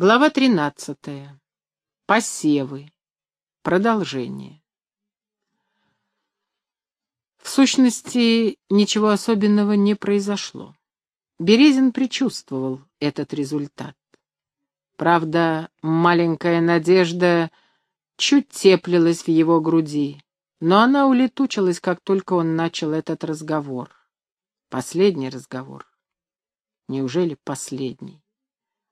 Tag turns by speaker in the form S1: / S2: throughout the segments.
S1: Глава тринадцатая. Посевы. Продолжение. В сущности, ничего особенного не произошло. Березин предчувствовал этот результат. Правда, маленькая надежда чуть теплилась в его груди, но она улетучилась, как только он начал этот разговор. Последний разговор. Неужели последний?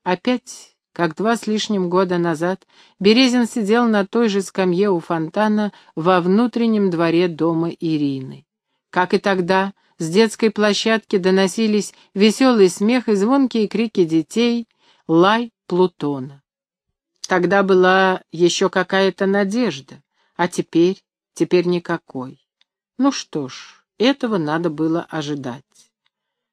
S1: Опять как два с лишним года назад Березин сидел на той же скамье у фонтана во внутреннем дворе дома Ирины. Как и тогда, с детской площадки доносились веселый смех и звонкие крики детей, лай Плутона. Тогда была еще какая-то надежда, а теперь, теперь никакой. Ну что ж, этого надо было ожидать.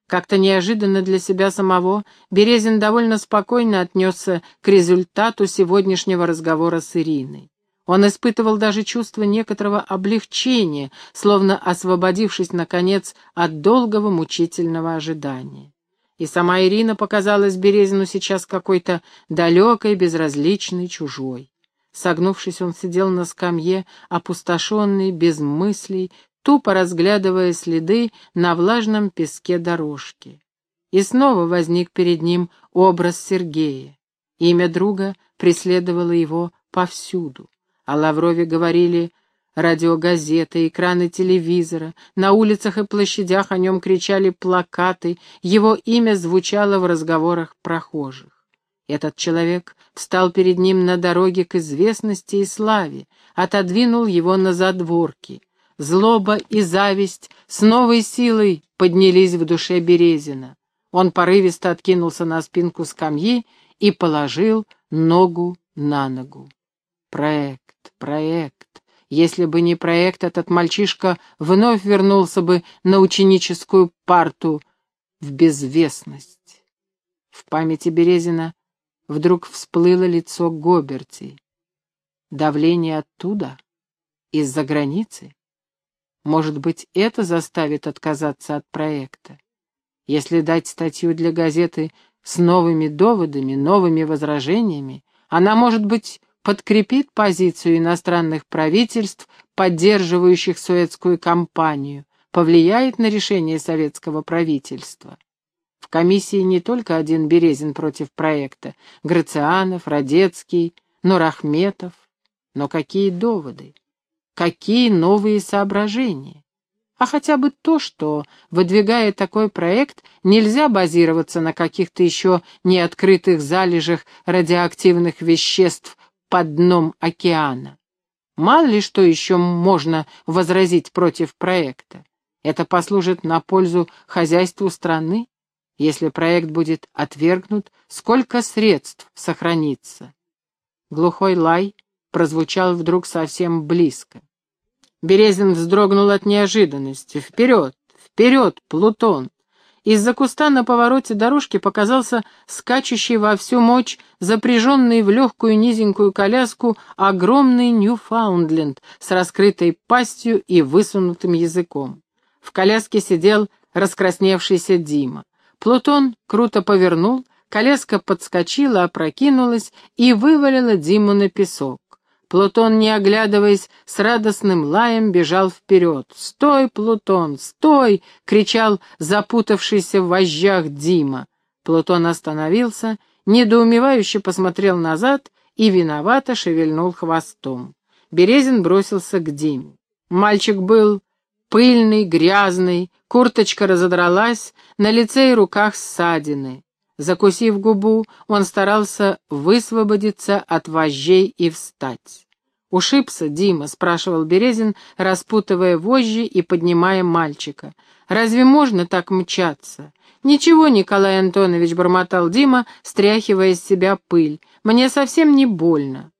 S1: Как-то неожиданно для себя самого Березин довольно спокойно отнесся к результату сегодняшнего разговора с Ириной. Он испытывал даже чувство некоторого облегчения, словно освободившись, наконец, от долгого мучительного ожидания. И сама Ирина показалась Березину сейчас какой-то далекой, безразличной, чужой. Согнувшись, он сидел на скамье, опустошенный, без мыслей, тупо разглядывая следы на влажном песке дорожки. И снова возник перед ним образ Сергея. Имя друга преследовало его повсюду. О Лаврове говорили радиогазеты, экраны телевизора, на улицах и площадях о нем кричали плакаты, его имя звучало в разговорах прохожих. Этот человек встал перед ним на дороге к известности и славе, отодвинул его на задворки — Злоба и зависть с новой силой поднялись в душе Березина. Он порывисто откинулся на спинку скамьи и положил ногу на ногу. Проект, проект. Если бы не проект, этот мальчишка вновь вернулся бы на ученическую парту в безвестность. В памяти Березина вдруг всплыло лицо Гоберти. Давление оттуда? Из-за границы? Может быть, это заставит отказаться от проекта? Если дать статью для газеты с новыми доводами, новыми возражениями, она, может быть, подкрепит позицию иностранных правительств, поддерживающих советскую кампанию, повлияет на решение советского правительства. В комиссии не только один Березин против проекта, Грацианов, Радецкий, Нурахметов. Но какие доводы? Какие новые соображения. А хотя бы то, что, выдвигая такой проект, нельзя базироваться на каких-то еще не открытых залежах радиоактивных веществ под дном океана. Мало ли что еще можно возразить против проекта. Это послужит на пользу хозяйству страны. Если проект будет отвергнут, сколько средств сохранится? Глухой лай прозвучал вдруг совсем близко. Березин вздрогнул от неожиданности. «Вперед! Вперед, Плутон!» Из-за куста на повороте дорожки показался скачущий во всю мощь, запряженный в легкую низенькую коляску, огромный Ньюфаундленд с раскрытой пастью и высунутым языком. В коляске сидел раскрасневшийся Дима. Плутон круто повернул, коляска подскочила, опрокинулась и вывалила Диму на песок. Плутон, не оглядываясь, с радостным лаем бежал вперед. «Стой, Плутон, стой!» — кричал запутавшийся в вожжах Дима. Плутон остановился, недоумевающе посмотрел назад и виновато шевельнул хвостом. Березин бросился к Диме. Мальчик был пыльный, грязный, курточка разодралась, на лице и руках ссадины. Закусив губу, он старался высвободиться от вожжей и встать. «Ушибся, Дима?» — спрашивал Березин, распутывая вожжи и поднимая мальчика. «Разве можно так мчаться?» «Ничего, Николай Антонович», — бормотал Дима, стряхивая с себя пыль. «Мне совсем не больно».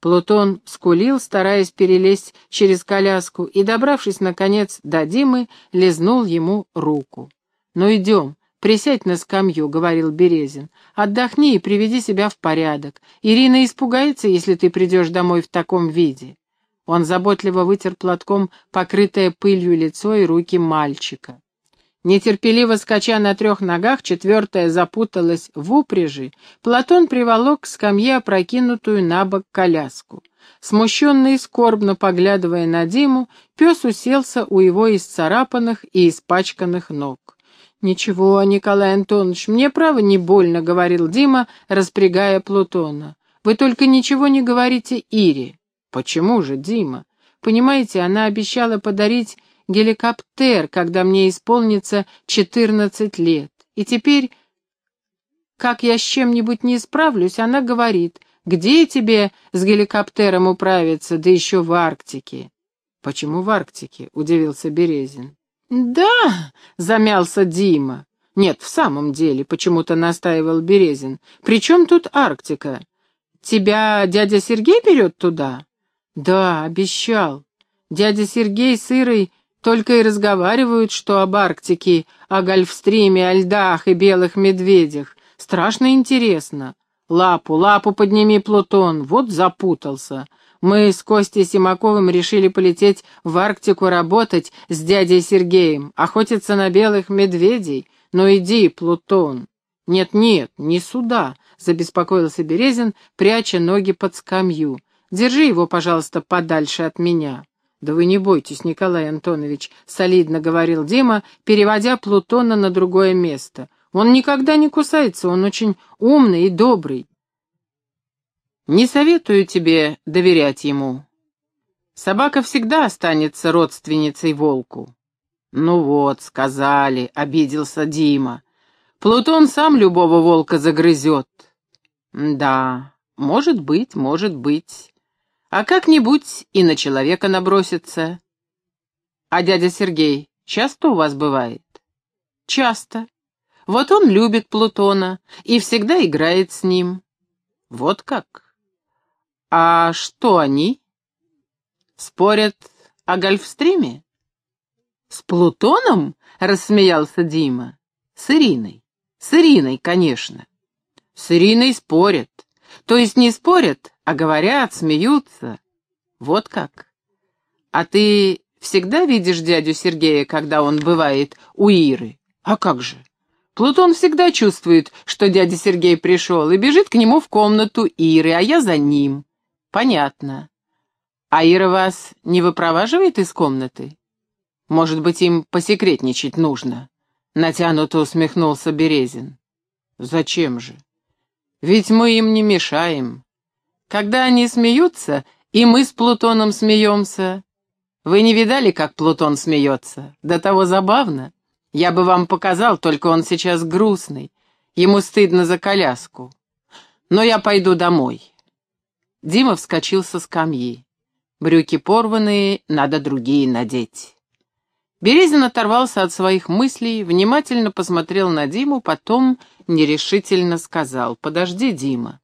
S1: Плутон скулил, стараясь перелезть через коляску, и, добравшись, наконец, до Димы, лизнул ему руку. «Ну, идем, «Присядь на скамью», — говорил Березин. «Отдохни и приведи себя в порядок. Ирина испугается, если ты придешь домой в таком виде». Он заботливо вытер платком покрытое пылью лицо и руки мальчика. Нетерпеливо скача на трех ногах, четвертая запуталась в упряжи, Платон приволок к скамье опрокинутую на бок коляску. Смущенно и скорбно поглядывая на Диму, пес уселся у его исцарапанных и испачканных ног. «Ничего, Николай Антонович, мне право не больно», — говорил Дима, распрягая Плутона. «Вы только ничего не говорите Ире». «Почему же, Дима? Понимаете, она обещала подарить геликоптер, когда мне исполнится четырнадцать лет. И теперь, как я с чем-нибудь не справлюсь, она говорит, где тебе с геликоптером управиться, да еще в Арктике? Почему в Арктике? Удивился Березин. Да, замялся Дима. Нет, в самом деле, почему-то настаивал Березин. При чем тут Арктика? Тебя дядя Сергей берет туда? Да, обещал. Дядя Сергей с Ирой только и разговаривают, что об Арктике, о Гольфстриме, о льдах и белых медведях. Страшно интересно. «Лапу, лапу подними, Плутон!» Вот запутался. Мы с Костей Симаковым решили полететь в Арктику работать с дядей Сергеем, охотиться на белых медведей. Ну иди, Плутон. Нет-нет, не сюда, забеспокоился Березин, пряча ноги под скамью. Держи его, пожалуйста, подальше от меня. «Да вы не бойтесь, Николай Антонович», — солидно говорил Дима, переводя Плутона на другое место. Он никогда не кусается, он очень умный и добрый. Не советую тебе доверять ему. Собака всегда останется родственницей волку. Ну вот, сказали, обиделся Дима. Плутон сам любого волка загрызет. Да, может быть, может быть. А как-нибудь и на человека набросится. А дядя Сергей часто у вас бывает? Часто. Вот он любит Плутона и всегда играет с ним. Вот как. А что они? Спорят о Гольфстриме? С Плутоном? Рассмеялся Дима. С Ириной. С Ириной, конечно. С Ириной спорят. То есть не спорят, а говорят, смеются. Вот как. А ты всегда видишь дядю Сергея, когда он бывает у Иры? А как же? Плутон всегда чувствует, что дядя Сергей пришел, и бежит к нему в комнату Иры, а я за ним. Понятно. А Ира вас не выпроваживает из комнаты? Может быть, им посекретничать нужно? Натянуто усмехнулся Березин. Зачем же? Ведь мы им не мешаем. Когда они смеются, и мы с Плутоном смеемся. Вы не видали, как Плутон смеется? До того забавно. Я бы вам показал, только он сейчас грустный. Ему стыдно за коляску. Но я пойду домой. Дима вскочил со скамьи. Брюки порванные, надо другие надеть. Березин оторвался от своих мыслей, внимательно посмотрел на Диму, потом нерешительно сказал, «Подожди, Дима,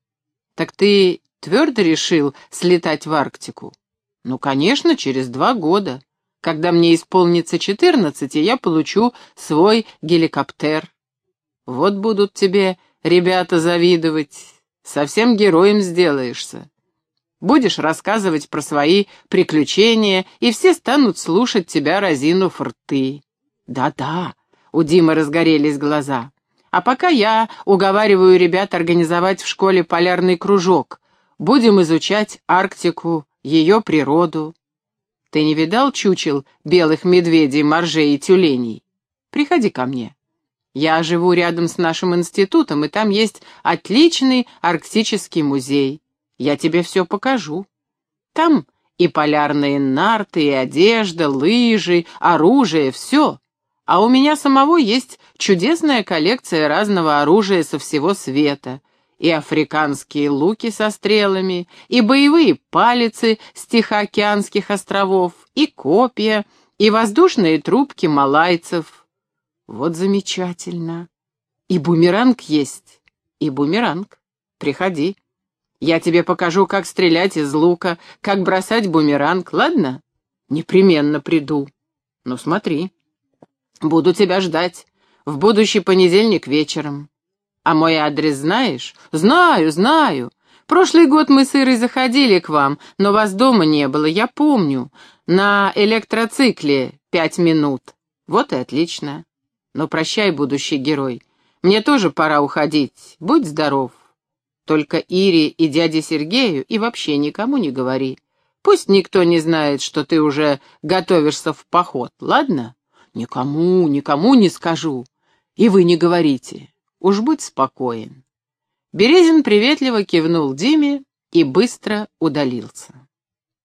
S1: так ты твердо решил слетать в Арктику?» «Ну, конечно, через два года. Когда мне исполнится четырнадцать, я получу свой геликоптер. Вот будут тебе ребята завидовать, совсем героем сделаешься. Будешь рассказывать про свои приключения, и все станут слушать тебя, разинув рты. Да-да, у Димы разгорелись глаза. А пока я уговариваю ребят организовать в школе полярный кружок. Будем изучать Арктику, ее природу. Ты не видал чучел белых медведей, моржей и тюленей? Приходи ко мне. Я живу рядом с нашим институтом, и там есть отличный арктический музей. Я тебе все покажу. Там и полярные нарты, и одежда, лыжи, оружие, все. А у меня самого есть чудесная коллекция разного оружия со всего света — и африканские луки со стрелами, и боевые палицы с Тихоокеанских островов, и копья, и воздушные трубки малайцев. Вот замечательно. И бумеранг есть, и бумеранг. Приходи. Я тебе покажу, как стрелять из лука, как бросать бумеранг, ладно? Непременно приду. Ну, смотри. Буду тебя ждать. В будущий понедельник вечером. «А мой адрес знаешь?» «Знаю, знаю. Прошлый год мы с Ирой заходили к вам, но вас дома не было, я помню. На электроцикле пять минут. Вот и отлично. Но прощай, будущий герой. Мне тоже пора уходить. Будь здоров. Только Ире и дяде Сергею и вообще никому не говори. Пусть никто не знает, что ты уже готовишься в поход, ладно? Никому, никому не скажу. И вы не говорите. Уж будь спокоен. Березин приветливо кивнул Диме и быстро удалился.